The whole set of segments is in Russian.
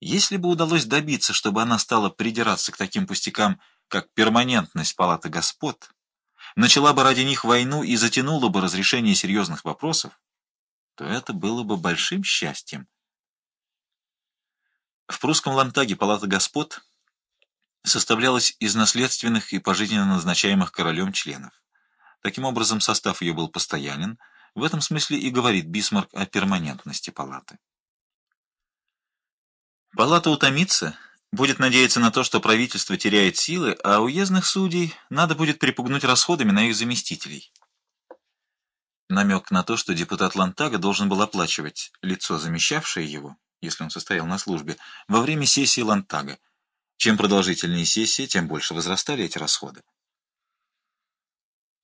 Если бы удалось добиться, чтобы она стала придираться к таким пустякам, как перманентность палаты господ, начала бы ради них войну и затянула бы разрешение серьезных вопросов, то это было бы большим счастьем. В прусском Лантаге палата господ составлялась из наследственных и пожизненно назначаемых королем членов. Таким образом, состав ее был постоянен, в этом смысле и говорит Бисмарк о перманентности палаты. Палата утомится, будет надеяться на то, что правительство теряет силы, а уездных судей надо будет припугнуть расходами на их заместителей. Намек на то, что депутат Лантага должен был оплачивать лицо, замещавшее его, если он состоял на службе, во время сессии Лантага. Чем продолжительнее сессия, тем больше возрастали эти расходы.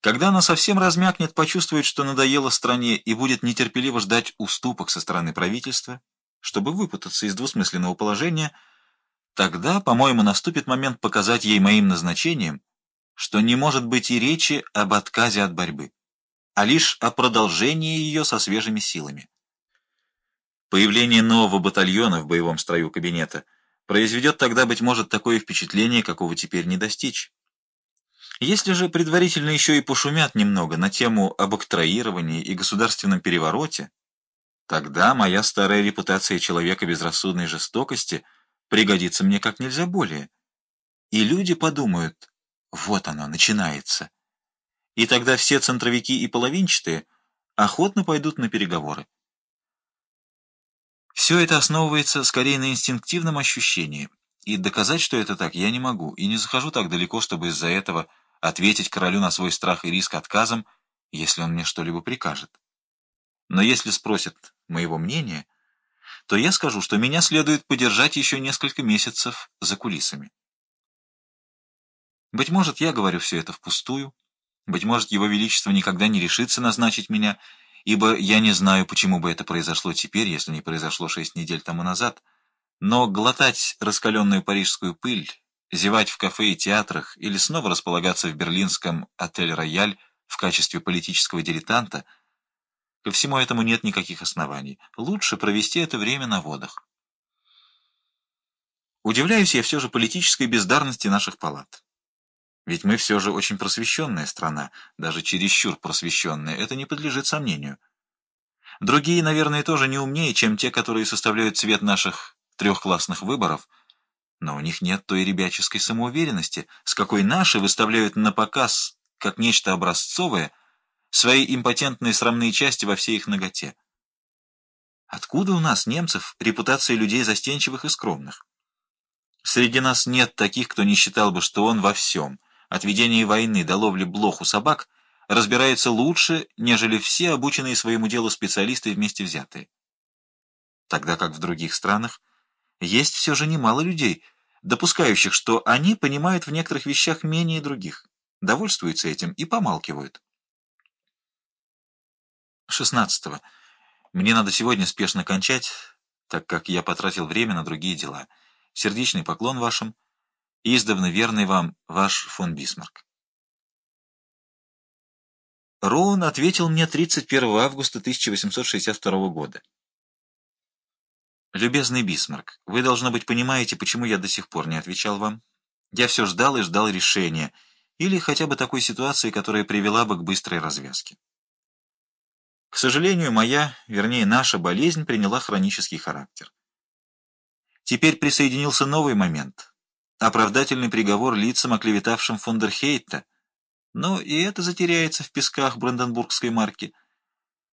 Когда она совсем размякнет, почувствует, что надоело стране и будет нетерпеливо ждать уступок со стороны правительства, чтобы выпутаться из двусмысленного положения, тогда, по-моему, наступит момент показать ей моим назначением, что не может быть и речи об отказе от борьбы, а лишь о продолжении ее со свежими силами. Появление нового батальона в боевом строю кабинета произведет тогда, быть может, такое впечатление, какого теперь не достичь. Если же предварительно еще и пошумят немного на тему об октроировании и государственном перевороте, тогда моя старая репутация человека безрассудной жестокости пригодится мне как нельзя более. И люди подумают, вот оно, начинается. И тогда все центровики и половинчатые охотно пойдут на переговоры. Все это основывается скорее на инстинктивном ощущении, и доказать, что это так, я не могу, и не захожу так далеко, чтобы из-за этого ответить королю на свой страх и риск отказом, если он мне что-либо прикажет. Но если спросят моего мнения, то я скажу, что меня следует подержать еще несколько месяцев за кулисами. Быть может, я говорю все это впустую, быть может, его величество никогда не решится назначить меня, ибо я не знаю, почему бы это произошло теперь, если не произошло шесть недель тому назад, но глотать раскаленную парижскую пыль зевать в кафе и театрах или снова располагаться в берлинском «Отель-Рояль» в качестве политического дилетанта, ко всему этому нет никаких оснований. Лучше провести это время на водах. Удивляюсь я все же политической бездарности наших палат. Ведь мы все же очень просвещенная страна, даже чересчур просвещенная, это не подлежит сомнению. Другие, наверное, тоже не умнее, чем те, которые составляют цвет наших трехклассных выборов – но у них нет той ребяческой самоуверенности, с какой наши выставляют на показ, как нечто образцовое, свои импотентные срамные части во всей их ноготе. Откуда у нас, немцев, репутация людей застенчивых и скромных? Среди нас нет таких, кто не считал бы, что он во всем, от ведения войны до ловли блох у собак, разбирается лучше, нежели все обученные своему делу специалисты вместе взятые. Тогда как в других странах есть все же немало людей, допускающих, что они понимают в некоторых вещах менее других, довольствуются этим и помалкивают. 16. -го. Мне надо сегодня спешно кончать, так как я потратил время на другие дела. Сердечный поклон вашим, издавна верный вам ваш фон Бисмарк. Роун ответил мне 31 августа 1862 года. «Любезный Бисмарк, вы, должно быть, понимаете, почему я до сих пор не отвечал вам. Я все ждал и ждал решения, или хотя бы такой ситуации, которая привела бы к быстрой развязке. К сожалению, моя, вернее, наша болезнь приняла хронический характер. Теперь присоединился новый момент — оправдательный приговор лицам, оклеветавшим фондерхейта, но и это затеряется в песках Бранденбургской марки —